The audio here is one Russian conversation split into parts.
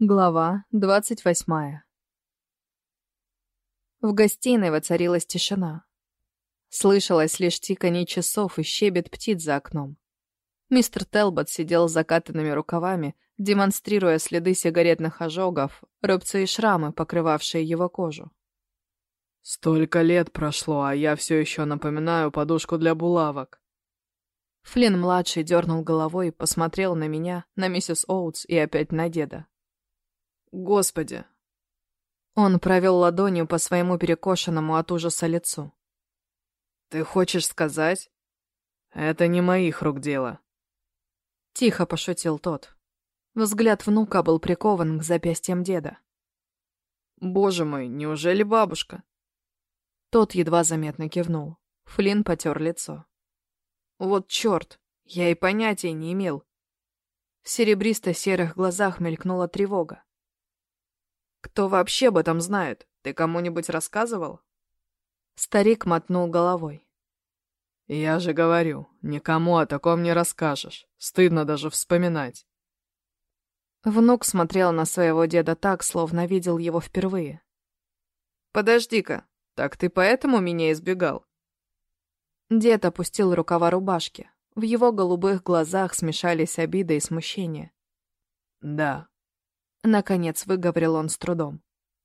Глава двадцать восьмая В гостиной воцарилась тишина. Слышалось лишь тиканье часов и щебет птиц за окном. Мистер Телбот сидел с закатанными рукавами, демонстрируя следы сигаретных ожогов, рубцы и шрамы, покрывавшие его кожу. «Столько лет прошло, а я все еще напоминаю подушку для булавок». Флинн-младший дернул головой, посмотрел на меня, на миссис Оутс и опять на деда. «Господи!» Он провел ладонью по своему перекошенному от ужаса лицу. «Ты хочешь сказать?» «Это не моих рук дело». Тихо пошутил тот. Взгляд внука был прикован к запястьям деда. «Боже мой, неужели бабушка?» Тот едва заметно кивнул. Флинн потер лицо. Вот черт, я и понятия не имел. В серебристо-серых глазах мелькнула тревога. «Кто вообще об этом знает? Ты кому-нибудь рассказывал?» Старик мотнул головой. «Я же говорю, никому о таком не расскажешь. Стыдно даже вспоминать». Внук смотрел на своего деда так, словно видел его впервые. «Подожди-ка, так ты поэтому меня избегал?» Дед опустил рукава рубашки. В его голубых глазах смешались обида и смущение. «Да». Наконец выговорил он с трудом.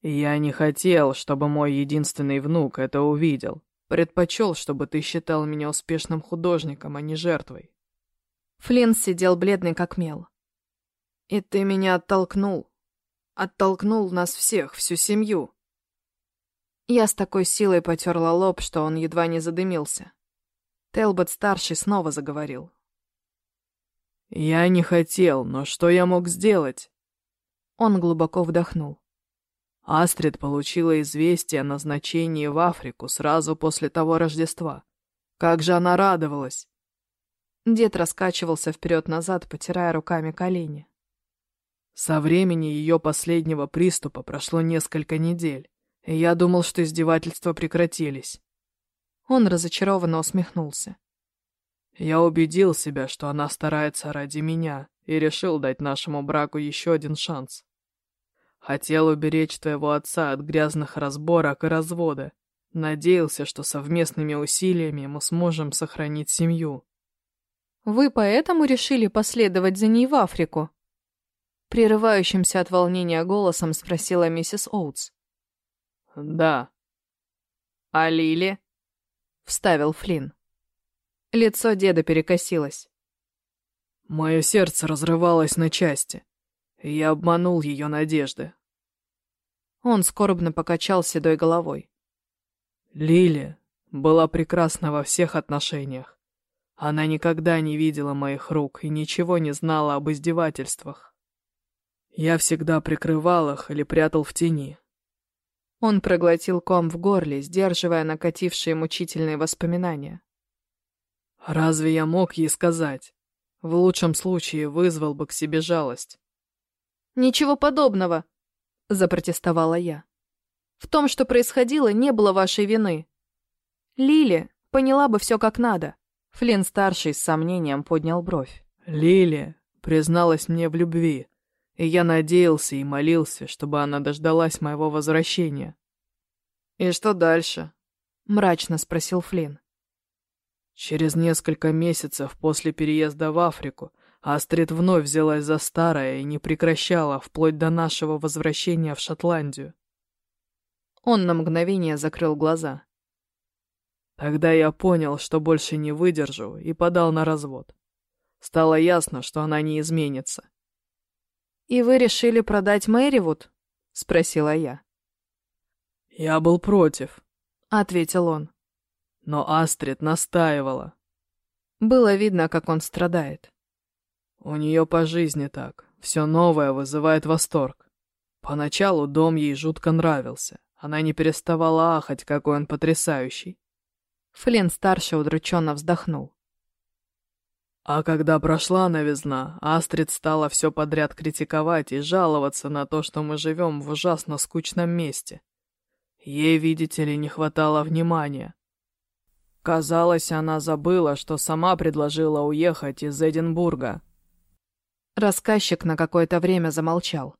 «Я не хотел, чтобы мой единственный внук это увидел. Предпочел, чтобы ты считал меня успешным художником, а не жертвой». Флинн сидел бледный как мел. «И ты меня оттолкнул. Оттолкнул нас всех, всю семью». Я с такой силой потерла лоб, что он едва не задымился. Телбот-старший снова заговорил. «Я не хотел, но что я мог сделать?» Он глубоко вдохнул. Астрид получила известие о назначении в Африку сразу после того Рождества. Как же она радовалась! Дед раскачивался вперед-назад, потирая руками колени. Со времени ее последнего приступа прошло несколько недель, и я думал, что издевательства прекратились. Он разочарованно усмехнулся. Я убедил себя, что она старается ради меня, и решил дать нашему браку еще один шанс. Хотел уберечь твоего отца от грязных разборок и развода. Надеялся, что совместными усилиями мы сможем сохранить семью. Вы поэтому решили последовать за ней в Африку? Прерывающимся от волнения голосом спросила миссис Оутс. Да. А Лили? — вставил Флинн. Лицо деда перекосилось. Мое сердце разрывалось на части. Я обманул ее надежды. Он скорбно покачал седой головой. Лили была прекрасна во всех отношениях. Она никогда не видела моих рук и ничего не знала об издевательствах. Я всегда прикрывал их или прятал в тени, он проглотил ком в горле, сдерживая накатившие мучительные воспоминания. «Разве я мог ей сказать? В лучшем случае вызвал бы к себе жалость». «Ничего подобного», — запротестовала я. «В том, что происходило, не было вашей вины. Лили поняла бы все как надо». Флинн-старший с сомнением поднял бровь. «Лили призналась мне в любви и я надеялся и молился, чтобы она дождалась моего возвращения. «И что дальше?» — мрачно спросил Флинн. Через несколько месяцев после переезда в Африку Астрид вновь взялась за старое и не прекращала вплоть до нашего возвращения в Шотландию. Он на мгновение закрыл глаза. Тогда я понял, что больше не выдержу, и подал на развод. Стало ясно, что она не изменится. «И вы решили продать Мэривуд?» — спросила я. «Я был против», — ответил он. Но Астрид настаивала. Было видно, как он страдает. У нее по жизни так. Все новое вызывает восторг. Поначалу дом ей жутко нравился. Она не переставала ахать, какой он потрясающий. Флинн-старший удрученно вздохнул. А когда прошла новизна, Астрид стала все подряд критиковать и жаловаться на то, что мы живем в ужасно скучном месте. Ей, видите ли, не хватало внимания. Казалось, она забыла, что сама предложила уехать из Эдинбурга. Рассказчик на какое-то время замолчал.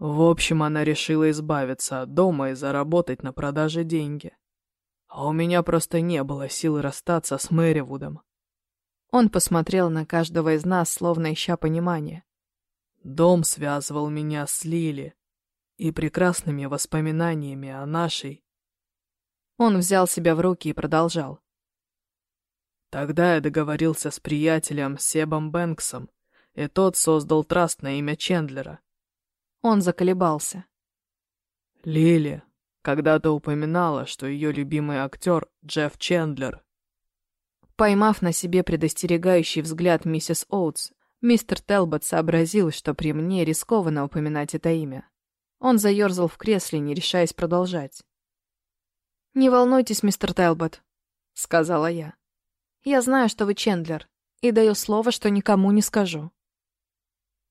В общем, она решила избавиться от дома и заработать на продаже деньги. А у меня просто не было сил расстаться с Мэривудом. Он посмотрел на каждого из нас, словно ища понимания. Дом связывал меня с Лили и прекрасными воспоминаниями о нашей. Он взял себя в руки и продолжал. Тогда я договорился с приятелем Себом Бэнксом, и тот создал траст на имя Чендлера. Он заколебался. Лили когда-то упоминала, что ее любимый актер Джефф Чендлер. Поймав на себе предостерегающий взгляд миссис Оутс, мистер Телбот сообразил, что при мне рискованно упоминать это имя. Он заерзал в кресле, не решаясь продолжать. «Не волнуйтесь, мистер Телбот», — сказала я. «Я знаю, что вы Чендлер, и даю слово, что никому не скажу».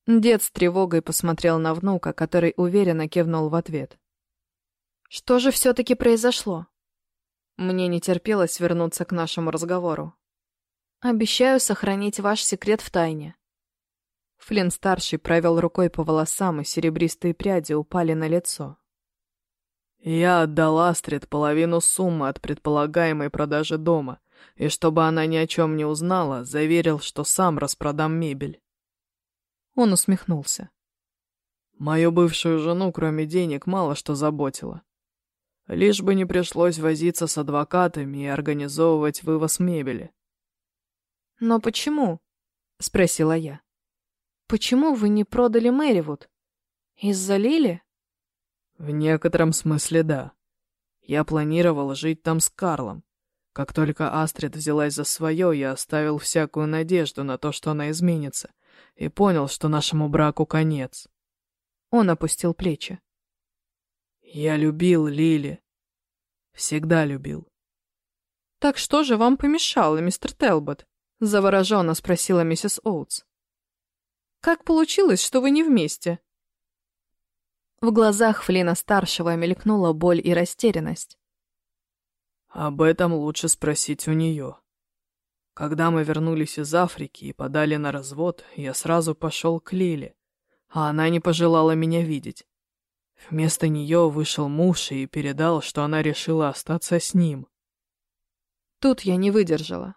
Дед с тревогой посмотрел на внука, который уверенно кивнул в ответ. «Что же все-таки произошло?» Мне не терпелось вернуться к нашему разговору. «Обещаю сохранить ваш секрет в тайне». Флинн-старший провел рукой по волосам, и серебристые пряди упали на лицо. «Я отдал Астрид половину суммы от предполагаемой продажи дома, и чтобы она ни о чем не узнала, заверил, что сам распродам мебель. Он усмехнулся. Мою бывшую жену, кроме денег, мало что заботило. Лишь бы не пришлось возиться с адвокатами и организовывать вывоз мебели. «Но почему?» — спросила я. «Почему вы не продали Мэривуд? Из-за Лили?» «В некотором смысле да. Я планировал жить там с Карлом. Как только Астрид взялась за свое, я оставил всякую надежду на то, что она изменится и понял, что нашему браку конец. Он опустил плечи. Я любил Лили. Всегда любил. «Так что же вам помешало, мистер Телбот?» — завороженно спросила миссис Оутс. «Как получилось, что вы не вместе?» В глазах Флина-старшего мелькнула боль и растерянность. «Об этом лучше спросить у нее», когда мы вернулись из Африки и подали на развод, я сразу пошел к Лиле, а она не пожелала меня видеть. Вместо нее вышел муж и передал, что она решила остаться с ним. Тут я не выдержала.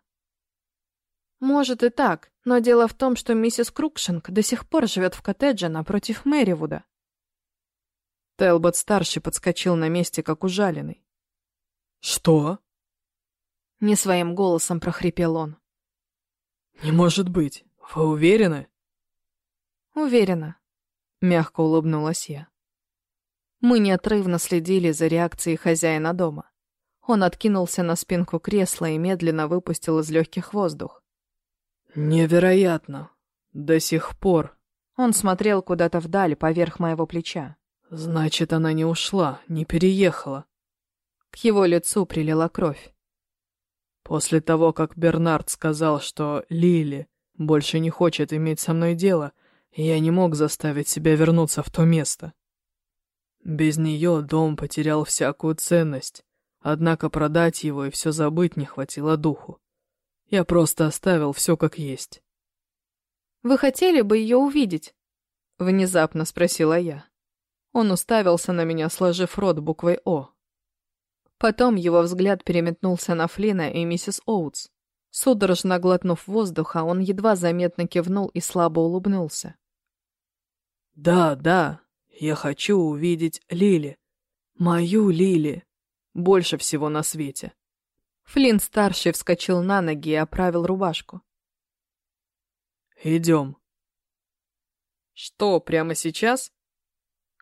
Может и так, но дело в том, что миссис Крукшинг до сих пор живет в коттедже напротив Мэривуда. Телбот-старший подскочил на месте, как ужаленный. «Что?» Не своим голосом прохрипел он. «Не может быть. Вы уверены?» «Уверена», — мягко улыбнулась я. Мы неотрывно следили за реакцией хозяина дома. Он откинулся на спинку кресла и медленно выпустил из легких воздух. «Невероятно. До сих пор». Он смотрел куда-то вдаль, поверх моего плеча. «Значит, она не ушла, не переехала». К его лицу прилила кровь. После того, как Бернард сказал, что Лили больше не хочет иметь со мной дело, я не мог заставить себя вернуться в то место. Без нее дом потерял всякую ценность, однако продать его и все забыть не хватило духу. Я просто оставил все как есть. «Вы хотели бы ее увидеть?» — внезапно спросила я. Он уставился на меня, сложив рот буквой «О». Потом его взгляд переметнулся на Флина и миссис Оутс. Судорожно глотнув воздуха, он едва заметно кивнул и слабо улыбнулся. «Да, да, я хочу увидеть Лили. Мою Лили. Больше всего на свете». Флинн-старший вскочил на ноги и оправил рубашку. «Идем». «Что, прямо сейчас?» —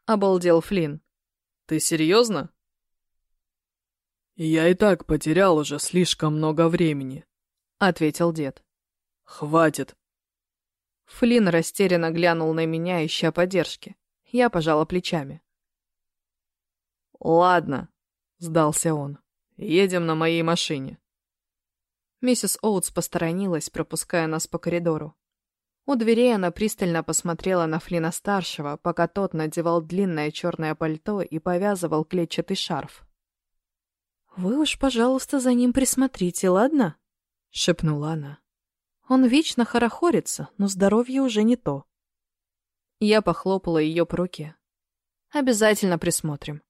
обалдел Флинн. «Ты серьезно?» «Я и так потерял уже слишком много времени», — ответил дед. «Хватит». Флинн растерянно глянул на меня, ища поддержки. Я пожала плечами. «Ладно», — сдался он. «Едем на моей машине». Миссис Оутс посторонилась, пропуская нас по коридору. У дверей она пристально посмотрела на Флина-старшего, пока тот надевал длинное черное пальто и повязывал клетчатый шарф. «Вы уж, пожалуйста, за ним присмотрите, ладно?» — шепнула она. «Он вечно хорохорится, но здоровье уже не то». Я похлопала ее по руке. Обязательно присмотрим.